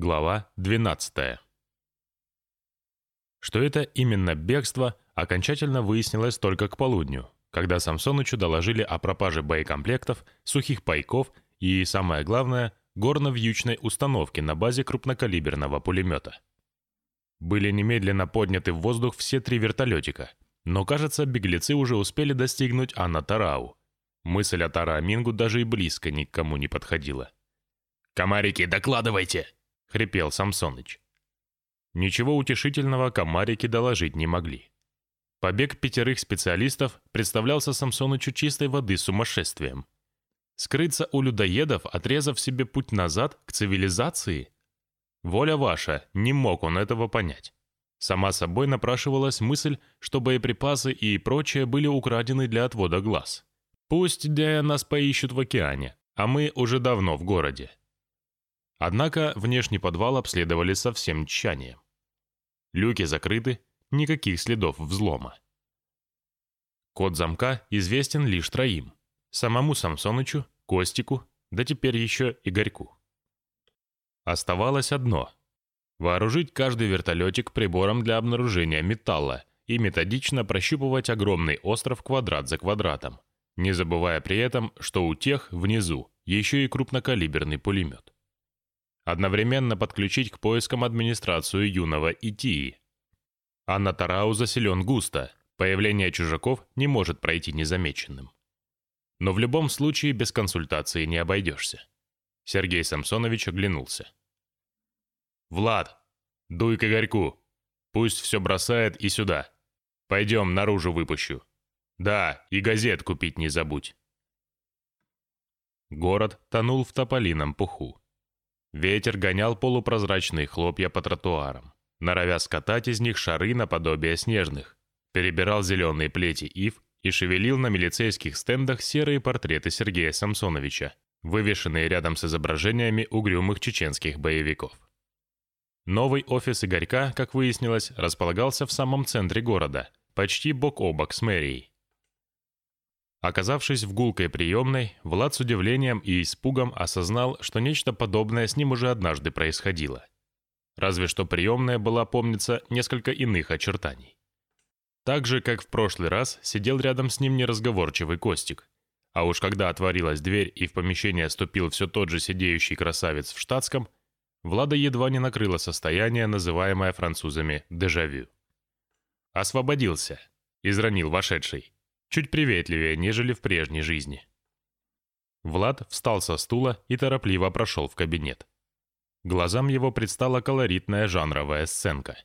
Глава 12. Что это именно бегство, окончательно выяснилось только к полудню, когда Самсонычу доложили о пропаже боекомплектов, сухих пайков и, самое главное, горно-вьючной установки на базе крупнокалиберного пулемета. Были немедленно подняты в воздух все три вертолетика, но, кажется, беглецы уже успели достигнуть Анна-Тарау. Мысль о Тараамингу даже и близко ни к кому не подходила. «Комарики, докладывайте!» — хрипел Самсоныч. Ничего утешительного комарики доложить не могли. Побег пятерых специалистов представлялся Самсонычу чистой воды сумасшествием. Скрыться у людоедов, отрезав себе путь назад к цивилизации? Воля ваша, не мог он этого понять. Сама собой напрашивалась мысль, что боеприпасы и прочее были украдены для отвода глаз. Пусть где нас поищут в океане, а мы уже давно в городе. Однако внешний подвал обследовали со всем тщанием. Люки закрыты, никаких следов взлома. Код замка известен лишь троим. Самому Самсонычу, Костику, да теперь еще Игорьку. Оставалось одно — вооружить каждый вертолетик прибором для обнаружения металла и методично прощупывать огромный остров квадрат за квадратом, не забывая при этом, что у тех внизу еще и крупнокалиберный пулемет одновременно подключить к поискам администрацию юного Итии. Анна Тарау заселен густо, появление чужаков не может пройти незамеченным. Но в любом случае без консультации не обойдешься. Сергей Самсонович оглянулся. «Влад, дуй к Игорьку. Пусть все бросает и сюда. Пойдем, наружу выпущу. Да, и газет купить не забудь». Город тонул в тополином пуху. Ветер гонял полупрозрачные хлопья по тротуарам, норовя скатать из них шары наподобие снежных, перебирал зеленые плети ив и шевелил на милицейских стендах серые портреты Сергея Самсоновича, вывешенные рядом с изображениями угрюмых чеченских боевиков. Новый офис Игорька, как выяснилось, располагался в самом центре города, почти бок о бок с мэрией. Оказавшись в гулкой приемной, Влад с удивлением и испугом осознал, что нечто подобное с ним уже однажды происходило. Разве что приемная была, помнится, несколько иных очертаний. Так же, как в прошлый раз, сидел рядом с ним неразговорчивый Костик. А уж когда отворилась дверь и в помещение ступил все тот же сидеющий красавец в штатском, Влада едва не накрыло состояние, называемое французами «дежавю». «Освободился», — изранил вошедший чуть приветливее, нежели в прежней жизни. Влад встал со стула и торопливо прошел в кабинет. Глазам его предстала колоритная жанровая сценка.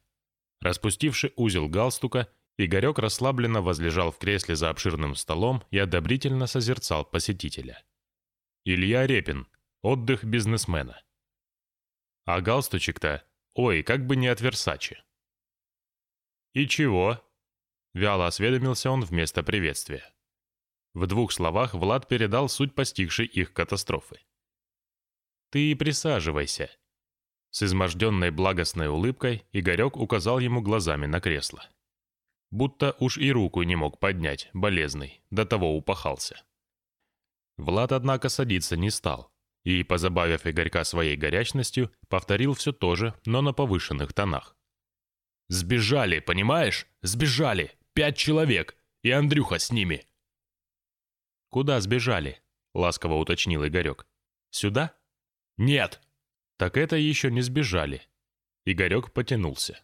Распустивший узел галстука, Игорек расслабленно возлежал в кресле за обширным столом и одобрительно созерцал посетителя. Илья Репин. Отдых бизнесмена. А галстучек-то, ой, как бы не от Версачи. «И чего?» Вяло осведомился он вместо приветствия. В двух словах Влад передал суть постигшей их катастрофы. «Ты присаживайся». С изможденной благостной улыбкой Игорек указал ему глазами на кресло. Будто уж и руку не мог поднять, болезный, до того упахался. Влад, однако, садиться не стал, и, позабавив Игорька своей горячностью, повторил все то же, но на повышенных тонах. «Сбежали, понимаешь? Сбежали! Пять человек, и Андрюха с ними». «Куда сбежали?» — ласково уточнил Игорек. «Сюда?» «Нет». «Так это еще не сбежали». Игорек потянулся.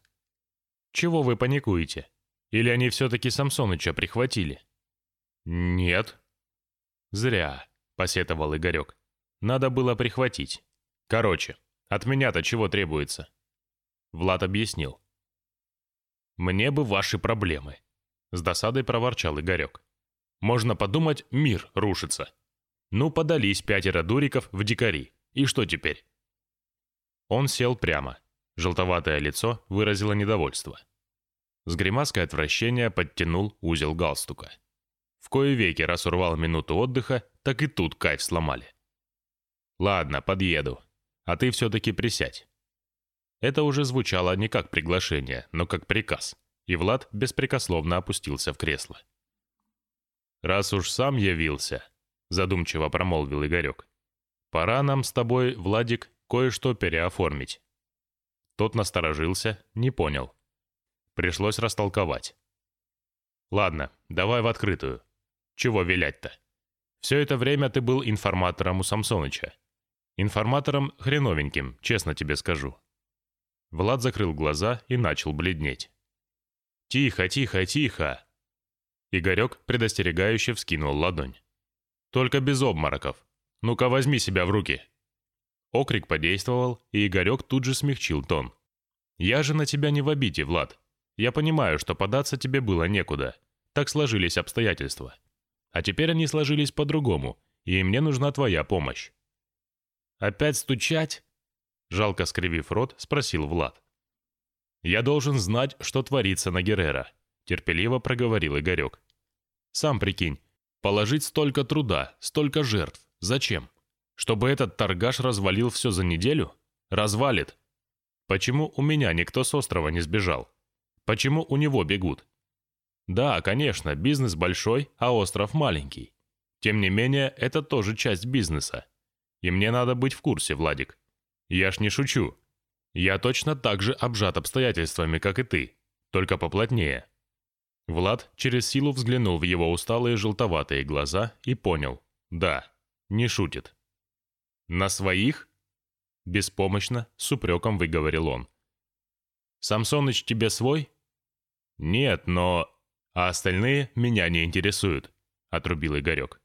«Чего вы паникуете? Или они все-таки Самсоныча прихватили?» «Нет». «Зря», — посетовал Игорек. «Надо было прихватить. Короче, от меня-то чего требуется?» Влад объяснил. «Мне бы ваши проблемы. С досадой проворчал Игорек. «Можно подумать, мир рушится. Ну, подались пятеро дуриков в дикари. И что теперь?» Он сел прямо. Желтоватое лицо выразило недовольство. С гримаской отвращения подтянул узел галстука. В кое веки раз урвал минуту отдыха, так и тут кайф сломали. «Ладно, подъеду. А ты все-таки присядь». Это уже звучало не как приглашение, но как приказ и Влад беспрекословно опустился в кресло. «Раз уж сам явился», — задумчиво промолвил Игорек, «пора нам с тобой, Владик, кое-что переоформить. Тот насторожился, не понял. Пришлось растолковать. «Ладно, давай в открытую. Чего вилять-то? Все это время ты был информатором у Самсоныча. Информатором хреновеньким, честно тебе скажу». Влад закрыл глаза и начал бледнеть. «Тихо, тихо, тихо!» Игорек предостерегающе вскинул ладонь. «Только без обмороков. Ну-ка возьми себя в руки!» Окрик подействовал, и Игорек тут же смягчил тон. «Я же на тебя не в обиде, Влад. Я понимаю, что податься тебе было некуда. Так сложились обстоятельства. А теперь они сложились по-другому, и мне нужна твоя помощь». «Опять стучать?» Жалко скривив рот, спросил Влад. «Я должен знать, что творится на Геррера», терпеливо проговорил Игорек. «Сам прикинь, положить столько труда, столько жертв. Зачем? Чтобы этот торгаш развалил все за неделю? Развалит. Почему у меня никто с острова не сбежал? Почему у него бегут? Да, конечно, бизнес большой, а остров маленький. Тем не менее, это тоже часть бизнеса. И мне надо быть в курсе, Владик. Я ж не шучу. Я точно так же обжат обстоятельствами, как и ты, только поплотнее. Влад через силу взглянул в его усталые желтоватые глаза и понял. Да, не шутит. «На своих?» Беспомощно, с упреком выговорил он. «Самсоныч тебе свой?» «Нет, но...» «А остальные меня не интересуют», — отрубил Игорек.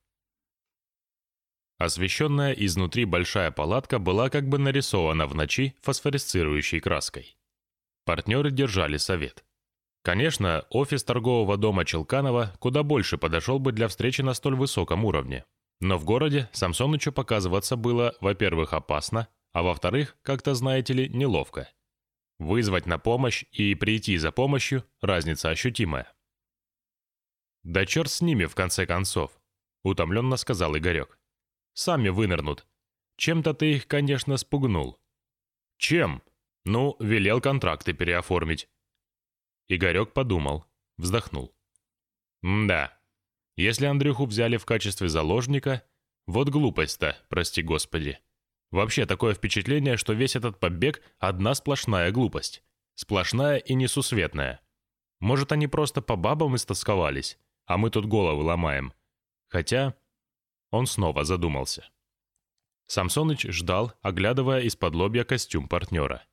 Освещенная изнутри большая палатка была как бы нарисована в ночи фосфоресцирующей краской. Партнеры держали совет. Конечно, офис торгового дома Челканова куда больше подошел бы для встречи на столь высоком уровне. Но в городе Самсонычу показываться было, во-первых, опасно, а во-вторых, как-то, знаете ли, неловко. Вызвать на помощь и прийти за помощью – разница ощутимая. «Да черт с ними, в конце концов», – утомленно сказал Игорек. «Сами вынырнут. Чем-то ты их, конечно, спугнул». «Чем?» «Ну, велел контракты переоформить». Игорек подумал, вздохнул. «Да, если Андрюху взяли в качестве заложника, вот глупость-то, прости господи. Вообще такое впечатление, что весь этот побег – одна сплошная глупость. Сплошная и несусветная. Может, они просто по бабам истосковались, а мы тут головы ломаем. Хотя... Он снова задумался. Самсоныч ждал, оглядывая исподлобья костюм партнера.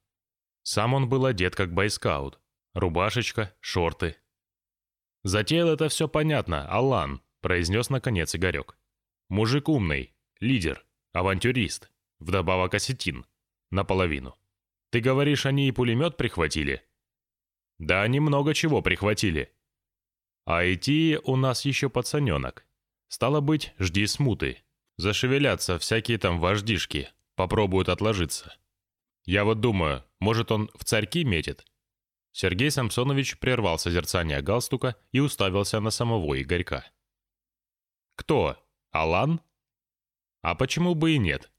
Сам он был одет как бойскаут. Рубашечка, шорты, «Затеял это все понятно, Алан», — произнес наконец Игорек. «Мужик умный, лидер, авантюрист, вдобавок осетин. Наполовину. Ты говоришь, они и пулемет прихватили?» «Да они много чего прихватили. А идти у нас еще пацаненок. Стало быть, жди смуты. Зашевелятся всякие там вождишки, попробуют отложиться. Я вот думаю, может он в царьки метит?» Сергей Самсонович прервал созерцание галстука и уставился на самого Игорька. «Кто? Алан?» «А почему бы и нет?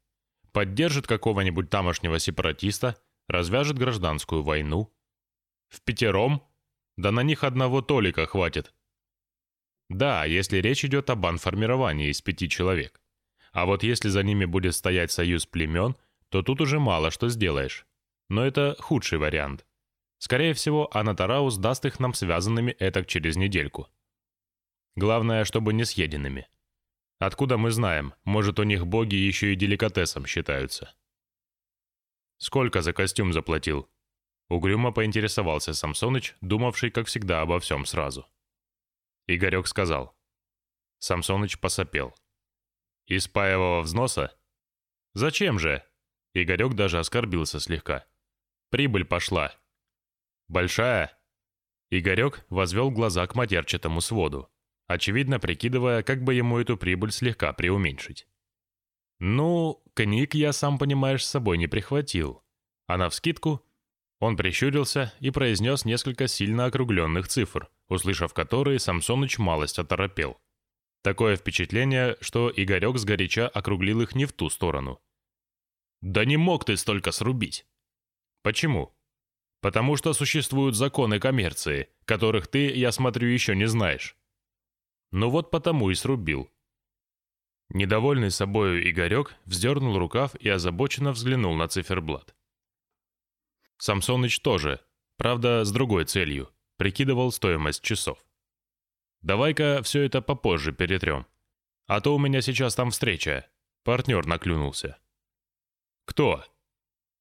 Поддержит какого-нибудь тамошнего сепаратиста, развяжет гражданскую войну. В пятером? Да на них одного Толика хватит. Да, если речь идет о банформировании из пяти человек. А вот если за ними будет стоять союз племен, то тут уже мало что сделаешь. Но это худший вариант. Скорее всего, Анатараус даст их нам связанными этак через недельку. Главное, чтобы не съеденными. Откуда мы знаем, может, у них боги еще и деликатесом считаются. Сколько за костюм заплатил? Угрюмо поинтересовался Самсоныч, думавший, как всегда, обо всем сразу. Игорек сказал. Самсоныч посопел. «Из паевого взноса?» «Зачем же?» Игорек даже оскорбился слегка. «Прибыль пошла, «Большая?» Игорек возвел глаза к матерчатому своду, очевидно прикидывая, как бы ему эту прибыль слегка преуменьшить. «Ну, книг я, сам понимаешь, с собой не прихватил. А навскидку...» Он прищурился и произнес несколько сильно округленных цифр, услышав которые, Самсоныч малость оторопел. Такое впечатление, что Игорек сгоряча округлил их не в ту сторону. «Да не мог ты столько срубить!» «Почему?» Потому что существуют законы коммерции, которых ты, я смотрю, еще не знаешь. Ну вот потому и срубил. Недовольный собою Игорек вздернул рукав и озабоченно взглянул на циферблат. Самсоныч тоже, правда, с другой целью, прикидывал стоимость часов. «Давай-ка все это попозже перетрем. А то у меня сейчас там встреча». Партнер наклюнулся. «Кто?»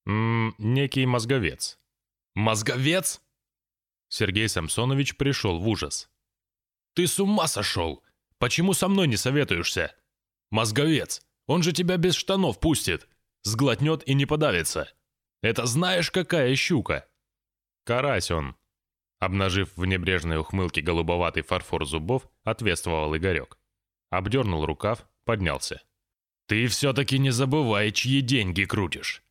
«Ммм, некий мозговец». «Мозговец?» Сергей Самсонович пришел в ужас. «Ты с ума сошел! Почему со мной не советуешься? Мозговец, он же тебя без штанов пустит, сглотнет и не подавится. Это знаешь, какая щука?» «Карась он», обнажив в небрежной ухмылке голубоватый фарфор зубов, ответствовал Игорек. Обдернул рукав, поднялся. «Ты все-таки не забывай, чьи деньги крутишь!»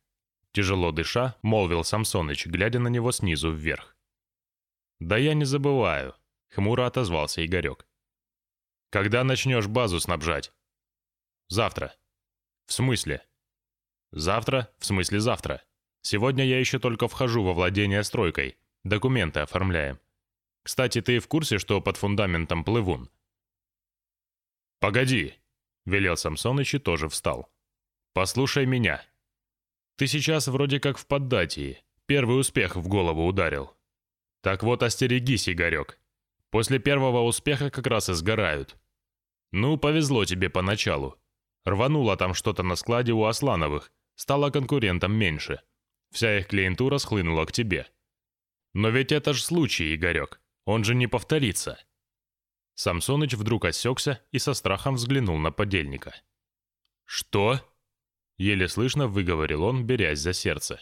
Тяжело дыша, молвил Самсоныч, глядя на него снизу вверх. «Да я не забываю», — хмуро отозвался Игорек. «Когда начнешь базу снабжать?» «Завтра». «В смысле?» «Завтра, в смысле завтра. Сегодня я еще только вхожу во владение стройкой. Документы оформляем. Кстати, ты в курсе, что под фундаментом плывун?» «Погоди», — велел Самсоныч и тоже встал. «Послушай меня. Ты сейчас вроде как в поддатии. Первый успех в голову ударил. Так вот, остерегись, Игорек. После первого успеха как раз и сгорают. Ну, повезло тебе поначалу. Рвануло там что-то на складе у Аслановых, стало конкурентом меньше. Вся их клиентура схлынула к тебе. Но ведь это ж случай, Игорек. Он же не повторится. Самсоныч вдруг осекся и со страхом взглянул на подельника. «Что?» — еле слышно выговорил он, берясь за сердце.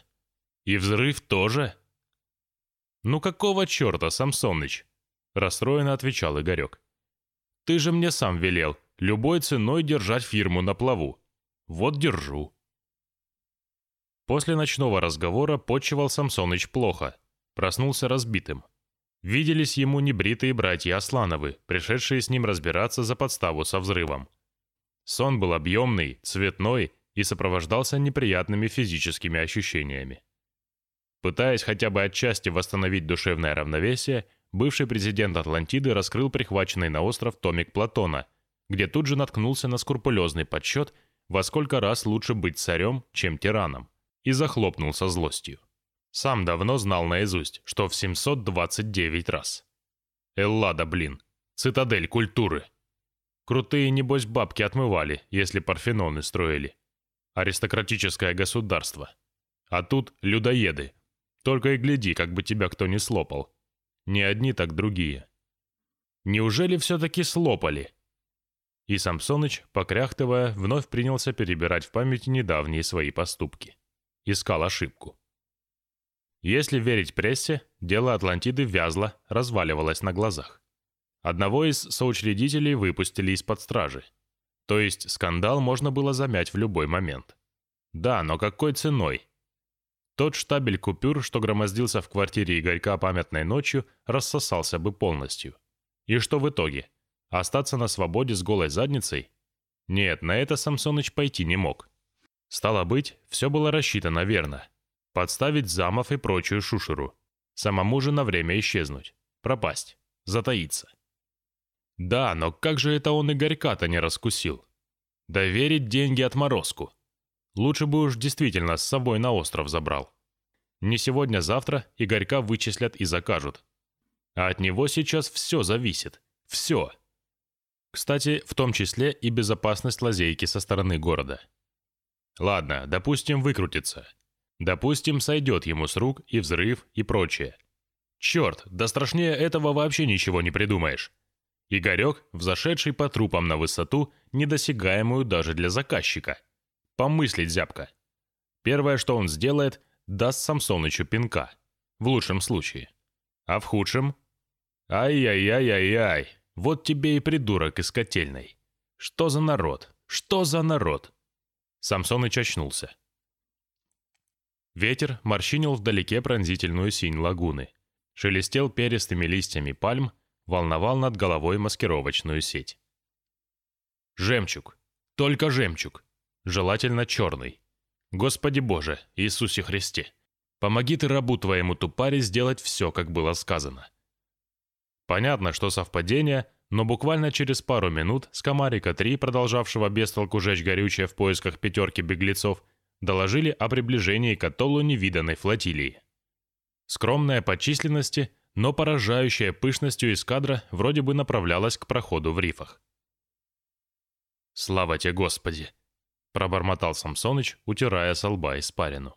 «И взрыв тоже?» «Ну какого черта, Самсоныч?» — расстроенно отвечал Игорек. «Ты же мне сам велел любой ценой держать фирму на плаву. Вот держу». После ночного разговора почивал Самсоныч плохо, проснулся разбитым. Виделись ему небритые братья Аслановы, пришедшие с ним разбираться за подставу со взрывом. Сон был объемный, цветной и сопровождался неприятными физическими ощущениями. Пытаясь хотя бы отчасти восстановить душевное равновесие, бывший президент Атлантиды раскрыл прихваченный на остров томик Платона, где тут же наткнулся на скрупулезный подсчет, во сколько раз лучше быть царем, чем тираном, и захлопнул со злостью. Сам давно знал наизусть, что в 729 раз. Эллада, блин. Цитадель культуры. Крутые, небось, бабки отмывали, если парфеноны строили. Аристократическое государство. А тут людоеды. Только и гляди, как бы тебя кто не слопал. Не одни, так другие. Неужели все-таки слопали? И Самсоныч, покряхтывая, вновь принялся перебирать в памяти недавние свои поступки. Искал ошибку. Если верить прессе, дело Атлантиды вязло, разваливалось на глазах. Одного из соучредителей выпустили из-под стражи. То есть скандал можно было замять в любой момент. Да, но какой ценой? Тот штабель купюр, что громоздился в квартире Игорька памятной ночью, рассосался бы полностью. И что в итоге? Остаться на свободе с голой задницей? Нет, на это Самсоныч пойти не мог. Стало быть, все было рассчитано верно. Подставить замов и прочую шушеру. Самому же на время исчезнуть. Пропасть. Затаиться. Да, но как же это он Игорька-то не раскусил? Доверить деньги отморозку. Лучше бы уж действительно с собой на остров забрал. Не сегодня-завтра Игорька вычислят и закажут. А от него сейчас все зависит. Все. Кстати, в том числе и безопасность лазейки со стороны города. Ладно, допустим, выкрутится. Допустим, сойдет ему с рук и взрыв и прочее. Черт, да страшнее этого вообще ничего не придумаешь. Игорек, взошедший по трупам на высоту, недосягаемую даже для заказчика. Помыслить зябко. Первое, что он сделает, даст Самсонычу пинка. В лучшем случае. А в худшем? Ай-яй-яй-яй-яй. Вот тебе и придурок из котельной. Что за народ? Что за народ? Самсоныч очнулся. Ветер морщинил вдалеке пронзительную синь лагуны. Шелестел перистыми листьями пальм, волновал над головой маскировочную сеть. Жемчуг. Только жемчуг. Желательно черный. Господи Боже, Иисусе Христе, помоги ты рабу твоему тупаре сделать все, как было сказано. Понятно, что совпадение, но буквально через пару минут с Комарика-3, продолжавшего без толку жечь горючее в поисках пятерки беглецов, доложили о приближении к атоллу невиданной флотилии. Скромная по численности, но поражающая пышностью эскадра вроде бы направлялась к проходу в рифах. «Слава тебе, Господи!» — пробормотал Самсоныч, утирая со лба испарину.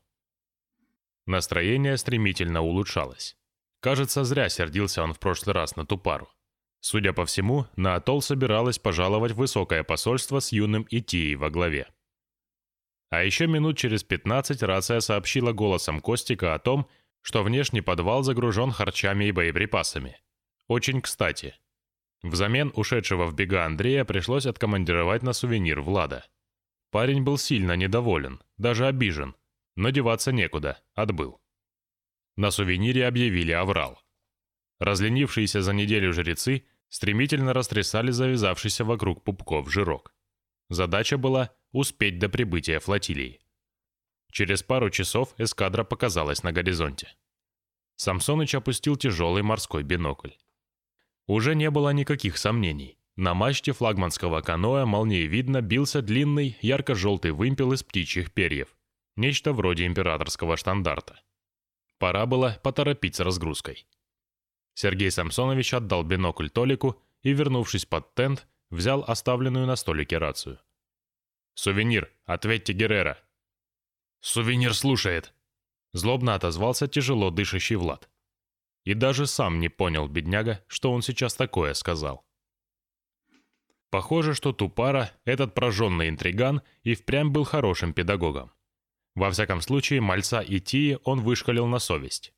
Настроение стремительно улучшалось. Кажется, зря сердился он в прошлый раз на Тупару. Судя по всему, на атолл собиралось пожаловать высокое посольство с юным Итией во главе. А еще минут через 15 рация сообщила голосом Костика о том, что внешний подвал загружен харчами и боеприпасами. Очень кстати. Взамен ушедшего в бега Андрея пришлось откомандировать на сувенир Влада. Парень был сильно недоволен, даже обижен, но деваться некуда, отбыл. На сувенире объявили аврал. Разленившиеся за неделю жрецы стремительно растрясали завязавшийся вокруг пупков жирок. Задача была успеть до прибытия флотилии. Через пару часов эскадра показалась на горизонте. Самсоныч опустил тяжелый морской бинокль. Уже не было никаких сомнений. На мачте флагманского каноэ молниевидно бился длинный ярко-желтый вымпел из птичьих перьев. Нечто вроде императорского штандарта. Пора было поторопить с разгрузкой. Сергей Самсонович отдал бинокль Толику и, вернувшись под тент, взял оставленную на столике рацию. «Сувенир, ответьте Геррера». «Сувенир слушает», — злобно отозвался тяжело дышащий Влад. И даже сам не понял, бедняга, что он сейчас такое сказал. Похоже, что Тупара, этот прожженный интриган, и впрямь был хорошим педагогом. Во всяком случае, мальца и Тии он вышкалил на совесть.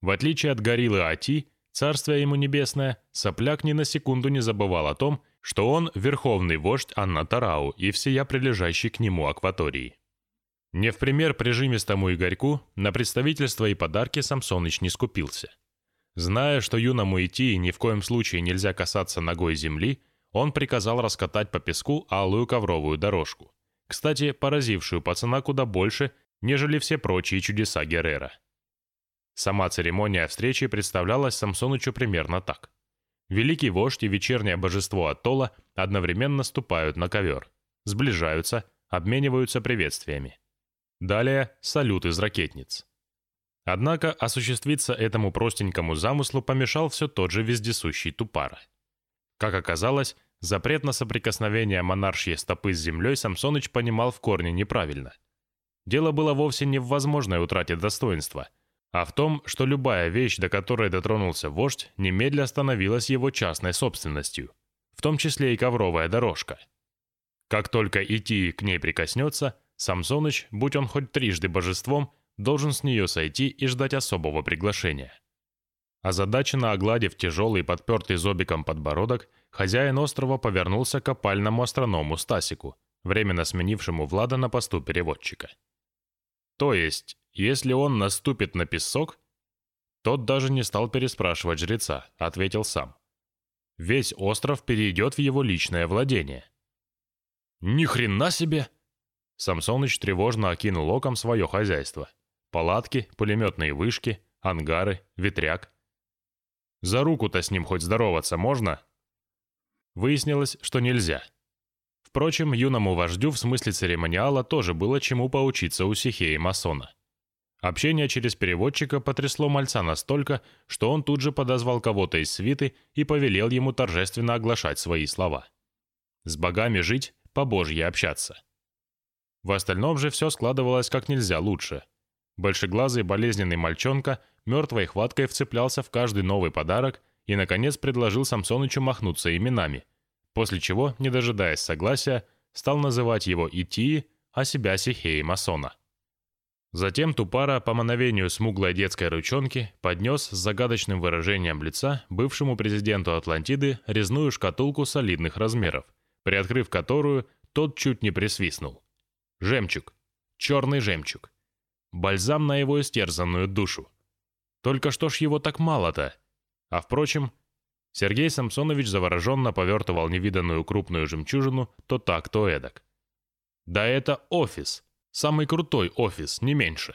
В отличие от гориллы Ати, Царствие ему небесное, сопляк ни на секунду не забывал о том, что он верховный вождь Анна Тарау и всея прилежащей к нему акватории. Не в пример прижимистому Игорьку, на представительство и подарки Самсоныч не скупился. Зная, что юному идти ни в коем случае нельзя касаться ногой земли, он приказал раскатать по песку алую ковровую дорожку, кстати, поразившую пацана куда больше, нежели все прочие чудеса Геррера. Сама церемония встречи представлялась Самсонычу примерно так. Великий вождь и вечернее божество Атолла одновременно ступают на ковер, сближаются, обмениваются приветствиями. Далее салют из ракетниц. Однако осуществиться этому простенькому замыслу помешал все тот же вездесущий Тупара. Как оказалось, запрет на соприкосновение монаршьей стопы с землей Самсоныч понимал в корне неправильно. Дело было вовсе не в возможной утрате достоинства – а в том, что любая вещь, до которой дотронулся вождь, немедля становилась его частной собственностью, в том числе и ковровая дорожка. Как только идти к ней прикоснется, Самсоныч, будь он хоть трижды божеством, должен с нее сойти и ждать особого приглашения. Озадаченно огладив тяжелый подпертый зобиком подбородок, хозяин острова повернулся к опальному астроному Стасику, временно сменившему Влада на посту переводчика. То есть, если он наступит на песок, тот даже не стал переспрашивать жреца, ответил сам. Весь остров перейдет в его личное владение. Ни хрена себе! Самсоныч тревожно окинул оком свое хозяйство. Палатки, пулеметные вышки, ангары, ветряк. За руку-то с ним хоть здороваться можно? Выяснилось, что нельзя. Впрочем, юному вождю в смысле церемониала тоже было чему поучиться у Сихея Масона. Общение через переводчика потрясло мальца настолько, что он тут же подозвал кого-то из свиты и повелел ему торжественно оглашать свои слова. «С богами жить, по божье общаться». В остальном же все складывалось как нельзя лучше. Большеглазый болезненный мальчонка мертвой хваткой вцеплялся в каждый новый подарок и, наконец, предложил Самсонычу махнуться именами, после чего, не дожидаясь согласия, стал называть его Итии, а себя Сихеей Масона. Затем Тупара по мановению смуглой детской ручонки поднес с загадочным выражением лица бывшему президенту Атлантиды резную шкатулку солидных размеров, приоткрыв которую тот чуть не присвистнул. Жемчуг. Черный жемчуг. Бальзам на его истерзанную душу. Только что ж его так мало-то? А впрочем, Сергей Самсонович завороженно повертывал невиданную крупную жемчужину то так, то эдак. Да это офис. Самый крутой офис, не меньше.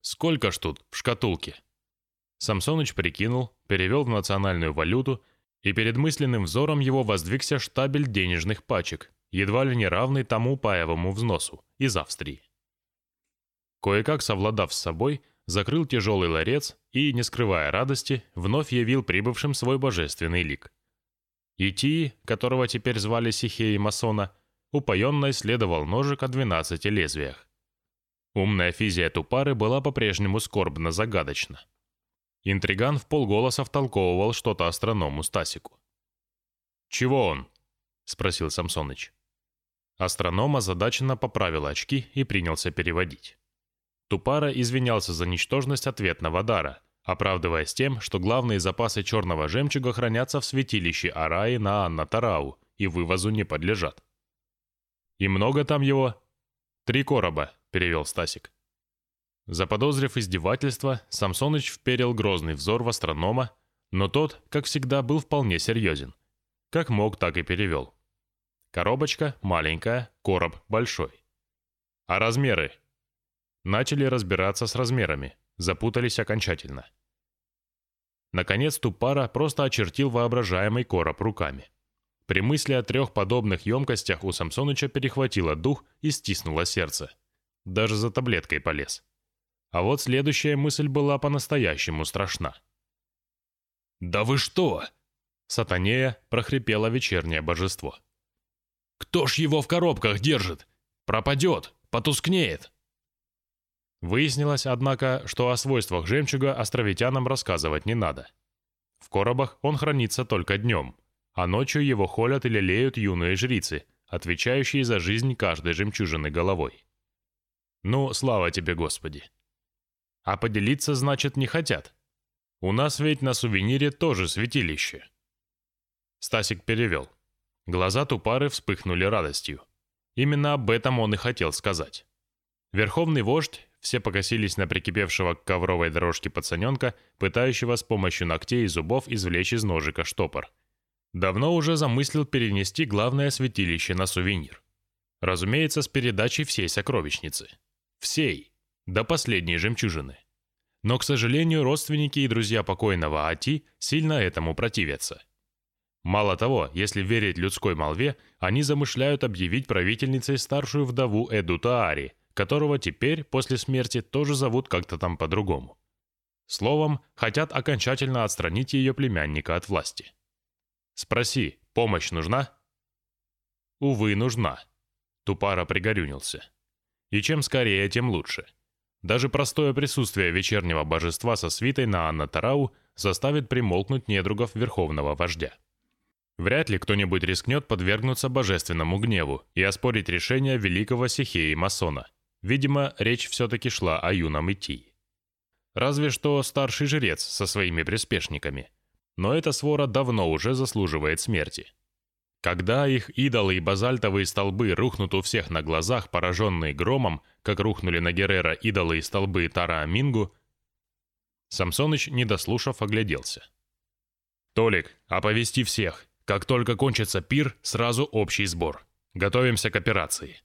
Сколько ж тут в шкатулке? Самсоныч прикинул, перевел в национальную валюту, и перед мысленным взором его воздвигся штабель денежных пачек, едва ли не равный тому паевому взносу, из Австрии. Кое-как совладав с собой, закрыл тяжелый ларец и, не скрывая радости, вновь явил прибывшим свой божественный лик. Итии, которого теперь звали Сихеей Масона, упоенно исследовал ножик о 12 лезвиях. Умная физия Тупары была по-прежнему скорбно загадочна. Интриган в полголоса втолковывал что-то астроному Стасику. «Чего он?» — спросил Самсоныч. Астроном озадаченно поправил очки и принялся переводить. Тупара извинялся за ничтожность ответного дара, оправдываясь тем, что главные запасы черного жемчуга хранятся в святилище Араи на Анна-Тарау и вывозу не подлежат. «И много там его?» «Три короба», — перевел Стасик. Заподозрив издевательство, Самсоныч вперил грозный взор в астронома, но тот, как всегда, был вполне серьезен. Как мог, так и перевел. Коробочка маленькая, короб большой. А размеры? Начали разбираться с размерами, запутались окончательно. Наконец Тупара просто очертил воображаемый короб руками. При мысли о трех подобных емкостях у Самсоныча перехватило дух и стиснуло сердце. Даже за таблеткой полез. А вот следующая мысль была по-настоящему страшна. «Да вы что?» Сатанея прохрипело вечернее божество. «Кто ж его в коробках держит? Пропадет, потускнеет!» Выяснилось, однако, что о свойствах жемчуга островитянам рассказывать не надо. В коробах он хранится только днем, а ночью его холят или леют юные жрицы, отвечающие за жизнь каждой жемчужины головой. Ну, слава тебе, Господи. А поделиться, значит, не хотят. У нас ведь на сувенире тоже святилище. Стасик перевел. Глаза Тупары вспыхнули радостью. Именно об этом он и хотел сказать. Верховный вождь, все покосились на прикипевшего к ковровой дорожке пацаненка, пытающего с помощью ногтей и зубов извлечь из ножика штопор. Давно уже замыслил перенести главное святилище на сувенир. Разумеется, с передачей всей сокровищницы. Всей. До последней жемчужины. Но, к сожалению, родственники и друзья покойного Ати сильно этому противятся. Мало того, если верить людской молве, они замышляют объявить правительницей старшую вдову Эду Таари, которого теперь, после смерти, тоже зовут как-то там по-другому. Словом, хотят окончательно отстранить ее племянника от власти. Спроси, помощь нужна? Увы, нужна. Тупара пригорюнился. И чем скорее, тем лучше. Даже простое присутствие вечернего божества со свитой на Анна Тарау заставит примолкнуть недругов верховного вождя. Вряд ли кто-нибудь рискнет подвергнуться божественному гневу и оспорить решение великого Сихеи Масона. Видимо, речь все-таки шла о юном Итии. Разве что старший жрец со своими приспешниками. Но эта свора давно уже заслуживает смерти. Когда их идолы и базальтовые столбы рухнут у всех на глазах, пораженные громом, как рухнули на Геррера идолы и столбы Тара Амингу, Самсоныч, не дослушав, огляделся. «Толик, оповести всех. Как только кончится пир, сразу общий сбор. Готовимся к операции».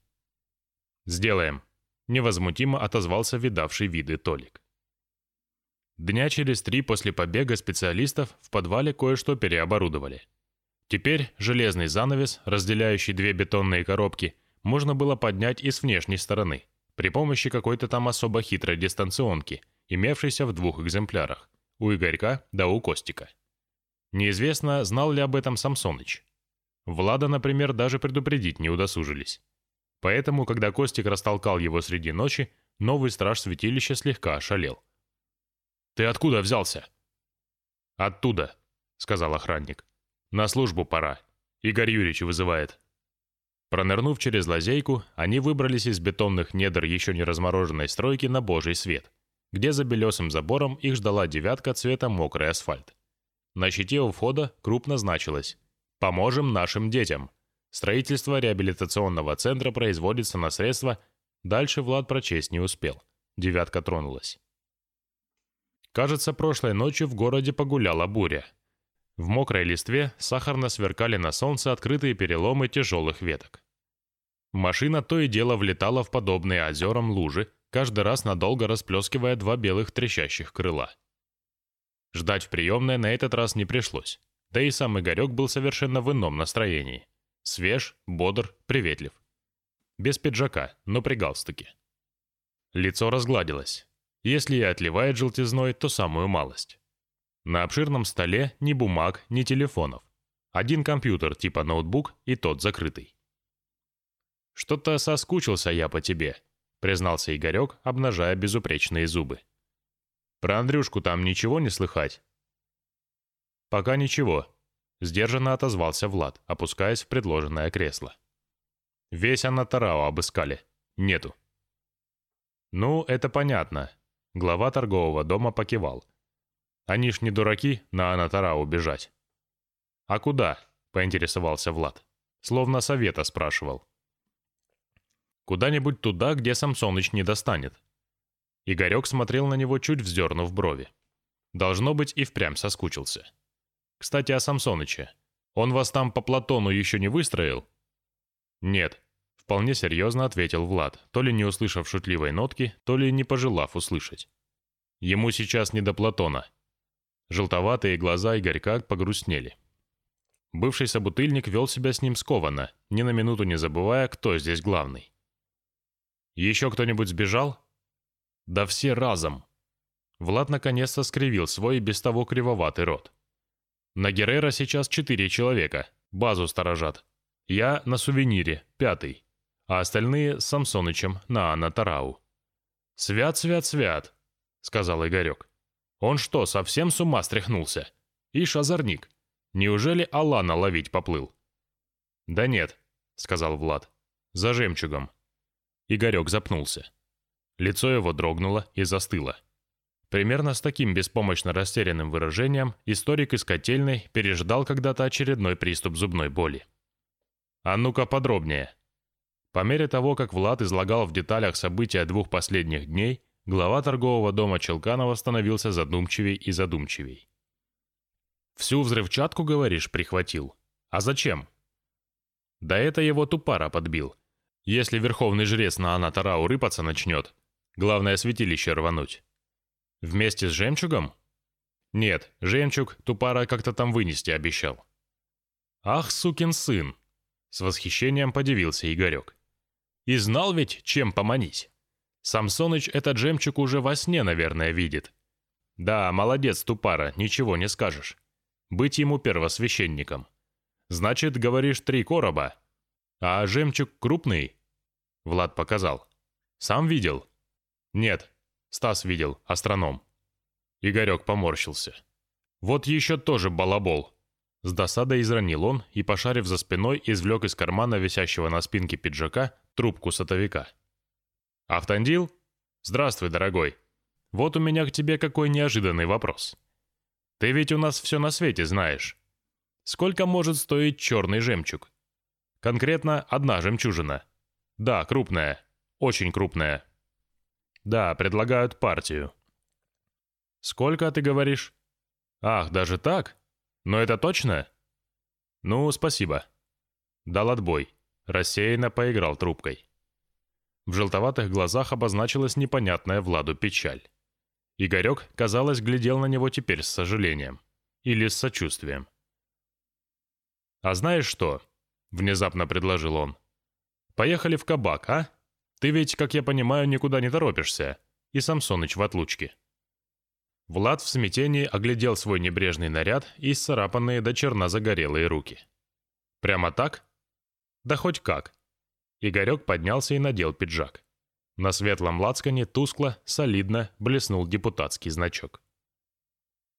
«Сделаем», — невозмутимо отозвался видавший виды Толик. Дня через три после побега специалистов в подвале кое-что переоборудовали. Теперь железный занавес, разделяющий две бетонные коробки, можно было поднять и с внешней стороны, при помощи какой-то там особо хитрой дистанционки, имевшейся в двух экземплярах, у Игорька да у Костика. Неизвестно, знал ли об этом Самсоныч. Влада, например, даже предупредить не удосужились. Поэтому, когда Костик растолкал его среди ночи, новый страж святилища слегка ошалел. «Ты откуда взялся?» «Оттуда», — сказал охранник. «На службу пора. Игорь Юрьевич вызывает». Пронырнув через лазейку, они выбрались из бетонных недр еще не размороженной стройки на божий свет, где за белесым забором их ждала девятка цвета мокрый асфальт. На щите у входа крупно значилось «Поможем нашим детям». Строительство реабилитационного центра производится на средства. Дальше Влад прочесть не успел. Девятка тронулась. Кажется, прошлой ночью в городе погуляла буря. В мокрой листве сахарно сверкали на солнце открытые переломы тяжелых веток. Машина то и дело влетала в подобные озерам лужи, каждый раз надолго расплескивая два белых трещащих крыла. Ждать в приемной на этот раз не пришлось. Да и сам Игорек был совершенно в ином настроении. Свеж, бодр, приветлив. Без пиджака, но при галстуке. Лицо разгладилось. Если и отливает желтизной, то самую малость. На обширном столе ни бумаг, ни телефонов. Один компьютер типа ноутбук и тот закрытый. «Что-то соскучился я по тебе», — признался Игорек, обнажая безупречные зубы. «Про Андрюшку там ничего не слыхать?» «Пока ничего», — сдержанно отозвался Влад, опускаясь в предложенное кресло. «Весь Анатарао обыскали. Нету». «Ну, это понятно», — глава торгового дома покивал. «Они ж не дураки на Анатарао бежать». «А куда?» — поинтересовался Влад. Словно совета спрашивал. «Куда-нибудь туда, где Самсоныч не достанет». Игорек смотрел на него, чуть вздернув брови. Должно быть, и впрямь соскучился. Кстати, о Самсоныче. Он вас там по Платону еще не выстроил? Нет, вполне серьезно ответил Влад, то ли не услышав шутливой нотки, то ли не пожелав услышать. Ему сейчас не до Платона. Желтоватые глаза Игорька погрустнели. Бывший собутыльник вел себя с ним скованно, ни на минуту не забывая, кто здесь главный. «Еще кто-нибудь сбежал?» «Да все разом!» Влад наконец-то скривил свой без того кривоватый рот. На Геррера сейчас четыре человека. Базу сторожат. Я на сувенире, пятый. А остальные с Самсонычем на Анатарау. «Свят, свят, свят», — сказал Игорек. «Он что, совсем с ума стряхнулся? Ишь, озорник. Неужели Алана ловить поплыл?» «Да нет», — сказал Влад. «За жемчугом». Игорек запнулся. Лицо его дрогнуло и застыло. Примерно с таким беспомощно растерянным выражением историк из котельной переждал когда-то очередной приступ зубной боли. «А ну-ка подробнее». По мере того, как Влад излагал в деталях события двух последних дней, глава торгового дома Челканова становился задумчивей и задумчивей. «Всю взрывчатку, говоришь, прихватил? А зачем?» «Да это его тупара подбил. Если верховный жрец на Анатарау рыпаться начнет, главное святилище рвануть. Вместе с жемчугом? Нет, жемчуг Тупара как-то там вынести обещал. Ах, сукин сын! С восхищением подивился Игорек. И знал ведь, чем поманить. Самсоныч этот жемчуг уже во сне, наверное, видит. Да, молодец, Тупара, ничего не скажешь. Быть ему первосвященником. Значит, говоришь, три короба. А жемчуг крупный? Влад показал. Сам видел? Нет, Стас видел, астроном. Игорек поморщился. Вот еще тоже балабол. С досадой изранил он и, пошарив за спиной, извлек из кармана, висящего на спинке пиджака, трубку сотовика. «Автандил? Здравствуй, дорогой. Вот у меня к тебе какой неожиданный вопрос. Ты ведь у нас все на свете знаешь. Сколько может стоить черный жемчуг? Конкретно одна жемчужина. Да, крупная. Очень крупная. Да, предлагают партию. Сколько ты говоришь? Ах, даже так? Но это точно? Ну, спасибо. Дал отбой. Рассеянно поиграл трубкой. В желтоватых глазах обозначилась непонятная Владу печаль. Игорек, казалось, глядел на него теперь с сожалением. Или с сочувствием. «А знаешь что?» — внезапно предложил он. «Поехали в кабак, а?» Ты ведь, как я понимаю, никуда не торопишься. И Самсоныч в отлучке». Влад в смятении оглядел свой небрежный наряд и исцарапанные до черна загорелые руки. «Прямо так?» «Да хоть как». Игорек поднялся и надел пиджак. На светлом лацкане тускло, солидно блеснул депутатский значок.